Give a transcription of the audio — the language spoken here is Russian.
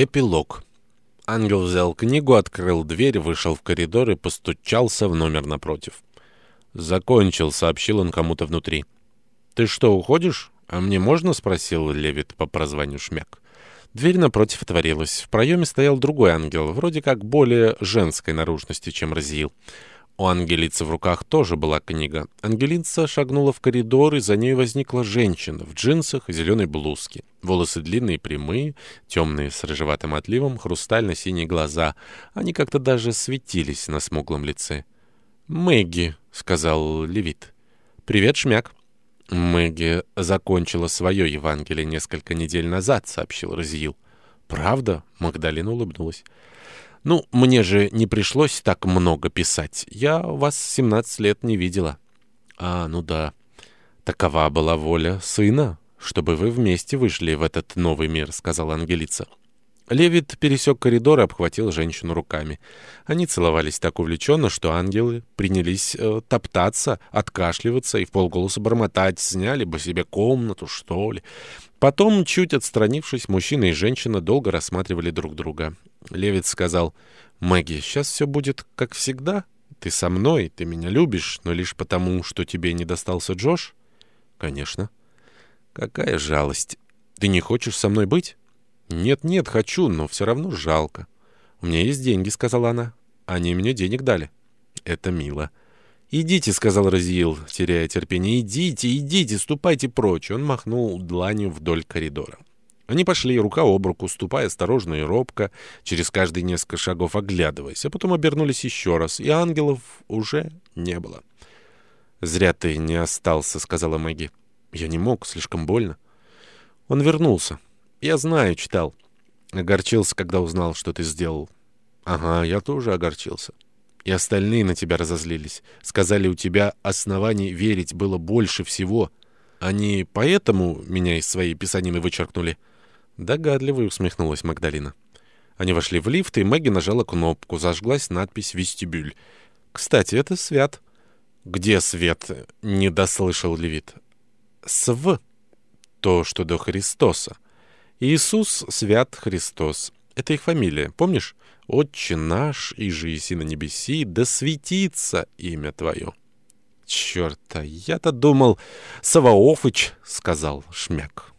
Эпилог. Ангел взял книгу, открыл дверь, вышел в коридор и постучался в номер напротив. «Закончил», — сообщил он кому-то внутри. «Ты что, уходишь? А мне можно?» — спросил Левит по прозванию Шмяк. Дверь напротив отворилась. В проеме стоял другой ангел, вроде как более женской наружности, чем Разиил. У ангелицы в руках тоже была книга. Ангелица шагнула в коридор, и за ней возникла женщина в джинсах и зеленой блузке. Волосы длинные прямые, темные с рыжеватым отливом, хрустально-синие глаза. Они как-то даже светились на смуглом лице. «Мэгги», — сказал Левит. «Привет, Шмяк». «Мэгги закончила свое Евангелие несколько недель назад», — сообщил Разиил. «Правда?» — Магдалина улыбнулась. «Ну, мне же не пришлось так много писать. Я вас 17 лет не видела». «А, ну да. Такова была воля сына, чтобы вы вместе вышли в этот новый мир», — сказала Ангелица. Левит пересек коридор и обхватил женщину руками. Они целовались так увлеченно, что ангелы принялись э, топтаться, откашливаться и в полголоса бормотать, сняли бы себе комнату, что ли. Потом, чуть отстранившись, мужчина и женщина долго рассматривали друг друга. Левит сказал, «Мэгги, сейчас все будет как всегда. Ты со мной, ты меня любишь, но лишь потому, что тебе не достался Джош?» «Конечно». «Какая жалость. Ты не хочешь со мной быть?» «Нет-нет, хочу, но все равно жалко». «У меня есть деньги», — сказала она. «Они мне денег дали». «Это мило». «Идите», — сказал Разиил, теряя терпение. «Идите, идите, ступайте прочь». Он махнул дланью вдоль коридора. Они пошли рука об руку, ступая осторожно и робко, через каждые несколько шагов оглядываясь, а потом обернулись еще раз, и ангелов уже не было. «Зря ты не остался», — сказала Мэгги. «Я не мог, слишком больно». Он вернулся. «Я знаю, читал. Огорчился, когда узнал, что ты сделал». «Ага, я тоже огорчился». И остальные на тебя разозлились. Сказали, у тебя оснований верить было больше всего. Они поэтому меня из своей писанины вычеркнули?» Догадливо усмехнулась Магдалина. Они вошли в лифт, и Мэгги нажала кнопку. Зажглась надпись «Вестибюль». «Кстати, это Свят». «Где Свет?» — не дослышал Левит. «Св» — то, что до Христоса. Иисус Свят Христос. Это их фамилия, помнишь? «Отче наш, и же еси на небеси, да светится имя Твое». «Черт, а я-то думал, Саваофыч», — сказал Шмяк.